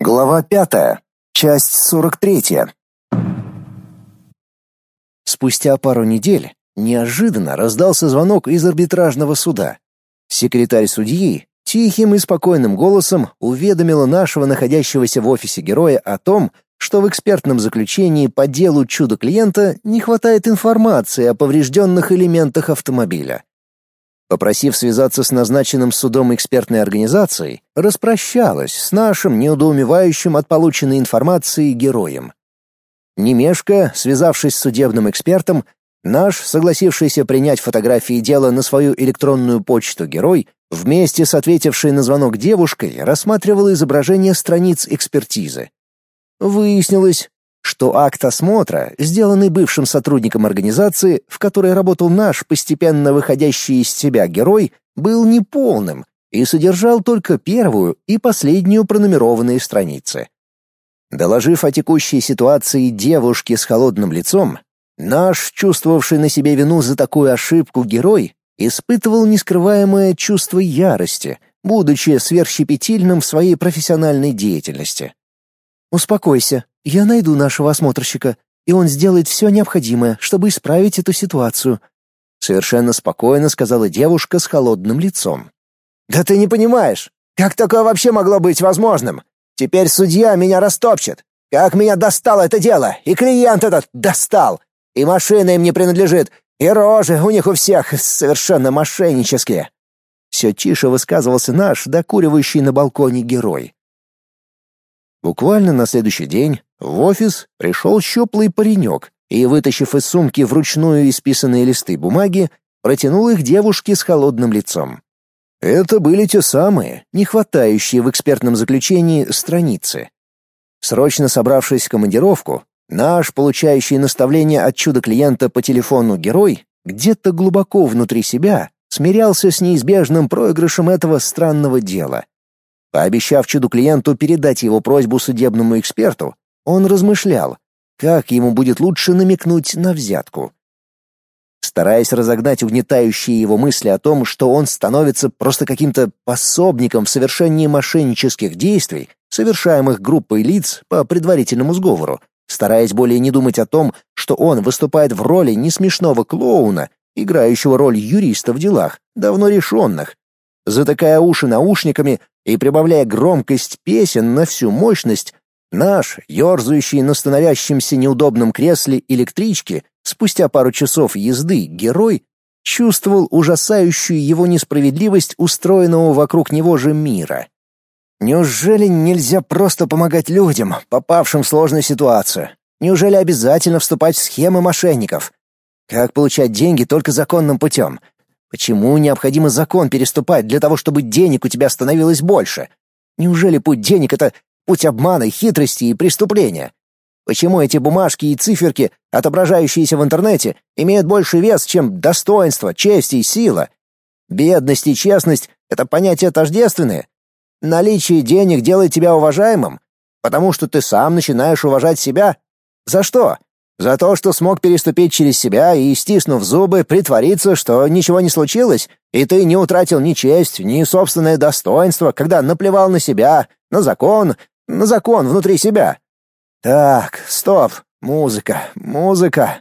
Глава пятая, часть сорок третья. Спустя пару недель неожиданно раздался звонок из арбитражного суда. Секретарь судьи тихим и спокойным голосом уведомила нашего находящегося в офисе героя о том, что в экспертном заключении по делу чудо клиента не хватает информации о поврежденных элементах автомобиля. Попросив связаться с назначенным судом экспертной организацией, распрощалась с нашим неудоумевающим от полученной информации героем. Немешко, связавшись с судебным экспертом, наш, согласившийся принять фотографии дела на свою электронную почту герой, вместе с ответившей на звонок девушкой, рассматривал изображение страниц экспертизы. Выяснилось, что акт осмотра, сделанный бывшим сотрудником организации, в которой работал наш постепенно выходящий из себя герой, был неполным и содержал только первую и последнюю пронумерованные страницы. Доложив о текущей ситуации девушке с холодным лицом, наш, чувствовавший на себе вину за такую ошибку герой, испытывал нескрываемое чувство ярости, будучи сверхщепетильным в своей профессиональной деятельности. «Успокойся, я найду нашего осмотрщика, и он сделает все необходимое, чтобы исправить эту ситуацию», совершенно спокойно сказала девушка с холодным лицом. «Да ты не понимаешь, как такое вообще могло быть возможным? Теперь судья меня растопчет. Как меня достало это дело, и клиент этот достал, и машина им не принадлежит, и рожи у них у всех совершенно мошеннические». Все тише высказывался наш докуривающий на балконе герой. Буквально на следующий день в офис пришел щуплый паренек и, вытащив из сумки вручную исписанные листы бумаги, протянул их девушке с холодным лицом. Это были те самые, не хватающие в экспертном заключении страницы. Срочно собравшись в командировку, наш, получающий наставление от чуда-клиента по телефону герой, где-то глубоко внутри себя смирялся с неизбежным проигрышем этого странного дела. Пообещав чуду-клиенту передать его просьбу судебному эксперту, он размышлял, как ему будет лучше намекнуть на взятку. Стараясь разогнать угнетающие его мысли о том, что он становится просто каким-то пособником в совершении мошеннических действий, совершаемых группой лиц по предварительному сговору, стараясь более не думать о том, что он выступает в роли несмешного клоуна, играющего роль юриста в делах, давно решенных, затыкая уши наушниками и прибавляя громкость песен на всю мощность, наш, ерзающий на становящемся неудобном кресле электрички, спустя пару часов езды герой чувствовал ужасающую его несправедливость устроенного вокруг него же мира. Неужели нельзя просто помогать людям, попавшим в сложную ситуацию? Неужели обязательно вступать в схемы мошенников? Как получать деньги только законным путем? Почему необходимо закон переступать для того, чтобы денег у тебя становилось больше? Неужели путь денег — это путь обмана, хитрости и преступления? Почему эти бумажки и циферки, отображающиеся в интернете, имеют больше вес, чем достоинство, честь и сила? Бедность и честность — это понятия тождественные. Наличие денег делает тебя уважаемым, потому что ты сам начинаешь уважать себя. За что? За то, что смог переступить через себя и, стиснув зубы, притвориться, что ничего не случилось, и ты не утратил ни честь, ни собственное достоинство, когда наплевал на себя, на закон, на закон внутри себя. Так, стоп, музыка, музыка.